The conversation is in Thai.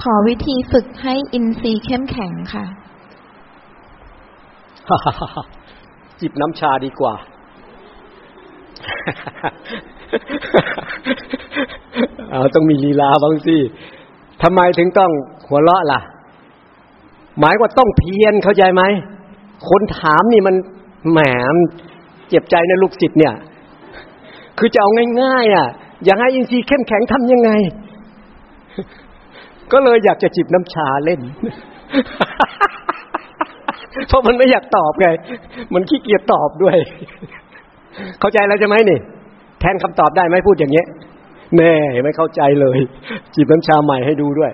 ขอวิธีฝึกให้อินทรีย์เข้มแข็งค่ะ จิบน้ำชาดีกว่า เอาต้องมีลีลาบ้างสิทำไมถึงต้องหัวเราะล่ะ หมายว่าต้องเพียรเข้าใจไหม คนถามนี่มันแหมเจ็บใจนะลูกศิษย์เนี่ย คือจะเอาง่ายๆอะ อยากให้อินทรีย์เข้มแข็งทำยังไง ก็เลยอยากจะจิบน้ำชาเล่น เพราะมันไม่อยากตอบไง มันขี้เกียจตอบด้วย เข้าใจแล้วใช่ไหมนี่ แทนคำตอบได้ไหมพูดอย่างเงี้ยแน่ไม่เข้าใจเลย จิบน้ำชาใหม่ให้ดูด้วย